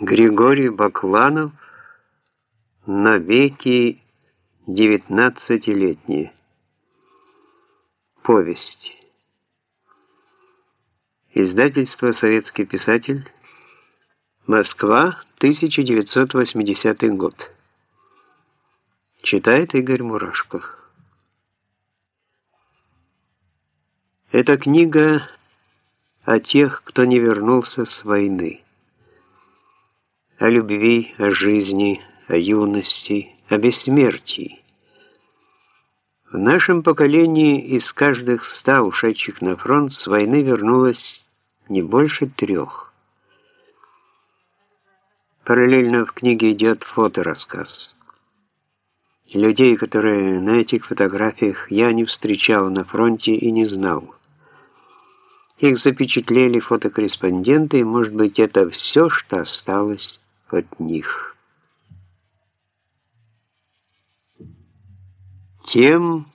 Григорий Бакланов навеки девятнадцатилетние. Повесть. Издательство «Советский писатель», Москва, 1980 год. Читает Игорь Мурашко. Эта книга о тех, кто не вернулся с войны о любви, о жизни, о юности, о бессмертии. В нашем поколении из каждых ста ушедших на фронт с войны вернулось не больше трех. Параллельно в книге идет фоторассказ. Людей, которые на этих фотографиях я не встречал на фронте и не знал. Их запечатлели фотокорреспонденты, и, может быть, это все, что осталось от них. Тем,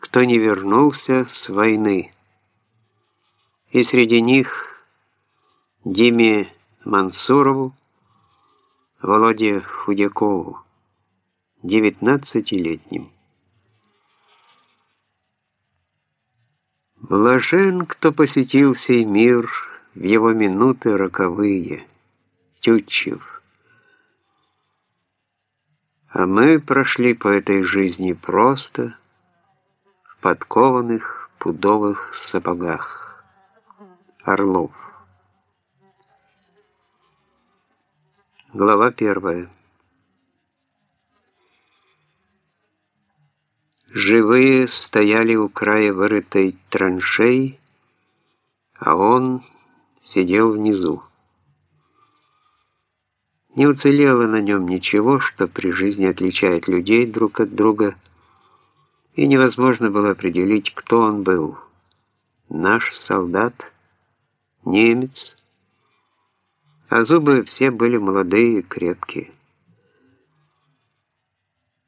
кто не вернулся с войны. И среди них Диме Мансурову, Володе Худякову, девятнадцатилетним. Блажен, кто посетил сей мир в его минуты роковые — Тютчев. А мы прошли по этой жизни просто в подкованных пудовых сапогах. Орлов. Глава первая. Живые стояли у края вырытой траншеи, а он сидел внизу. Не уцелело на нем ничего, что при жизни отличает людей друг от друга, и невозможно было определить, кто он был. Наш солдат, немец, а зубы все были молодые и крепкие.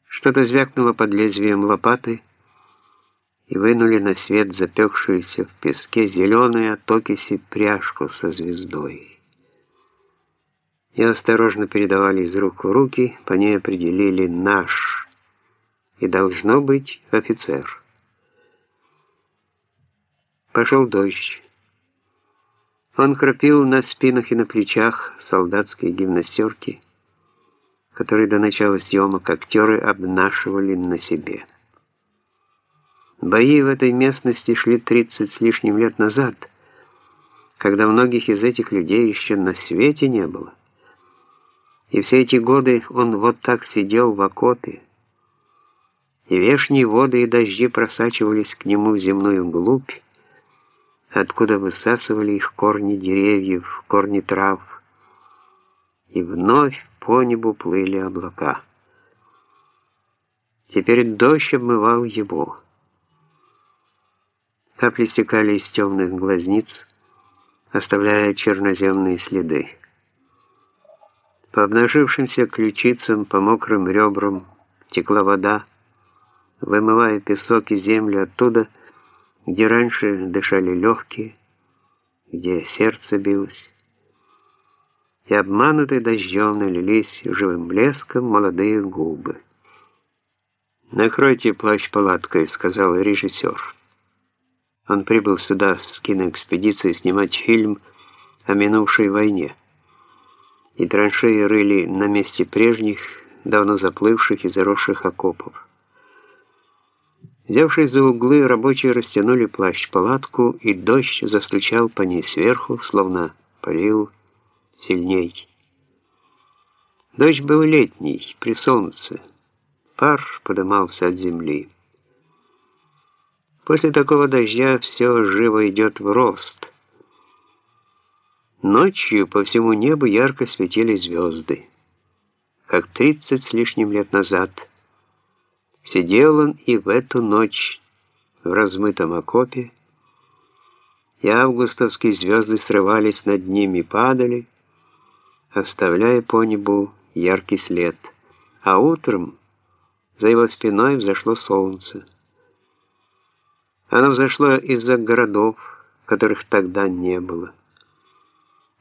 Что-то звякнуло под лезвием лопаты, и вынули на свет запекшуюся в песке зеленую от окиси пряжку со звездой. Ее осторожно передавали из рук в руки, по ней определили «наш» и должно быть офицер. Пошел дождь. Он крапил на спинах и на плечах солдатские гимнастерки, которые до начала съемок актеры обнашивали на себе. Бои в этой местности шли 30 с лишним лет назад, когда многих из этих людей еще на свете не было. И все эти годы он вот так сидел в окопе, и вешние воды и дожди просачивались к нему в земную глубь, откуда высасывали их корни деревьев, корни трав, и вновь по небу плыли облака. Теперь дождь обмывал его. Капли стекали из темных глазниц, оставляя черноземные следы. По обнажившимся ключицам, по мокрым ребрам текла вода, вымывая песок и землю оттуда, где раньше дышали легкие, где сердце билось. И обманутые дождем налились живым блеском молодые губы. «Накройте плащ палаткой», — сказал режиссер. Он прибыл сюда с киноэкспедицией снимать фильм о минувшей войне и траншеи рыли на месте прежних, давно заплывших и заросших окопов. Взявшись за углы, рабочие растянули плащ-палатку, и дождь застучал по ней сверху, словно полил сильней. Дождь был летний, при солнце. Пар подымался от земли. После такого дождя все живо идет в рост – Ночью по всему небу ярко светили звезды. Как тридцать с лишним лет назад сидел он и в эту ночь в размытом окопе, и августовские звезды срывались над ними и падали, оставляя по небу яркий след. А утром за его спиной взошло солнце. Оно взошло из-за городов, которых тогда не было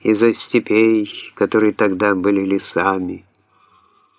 из-за степей, которые тогда были лесами,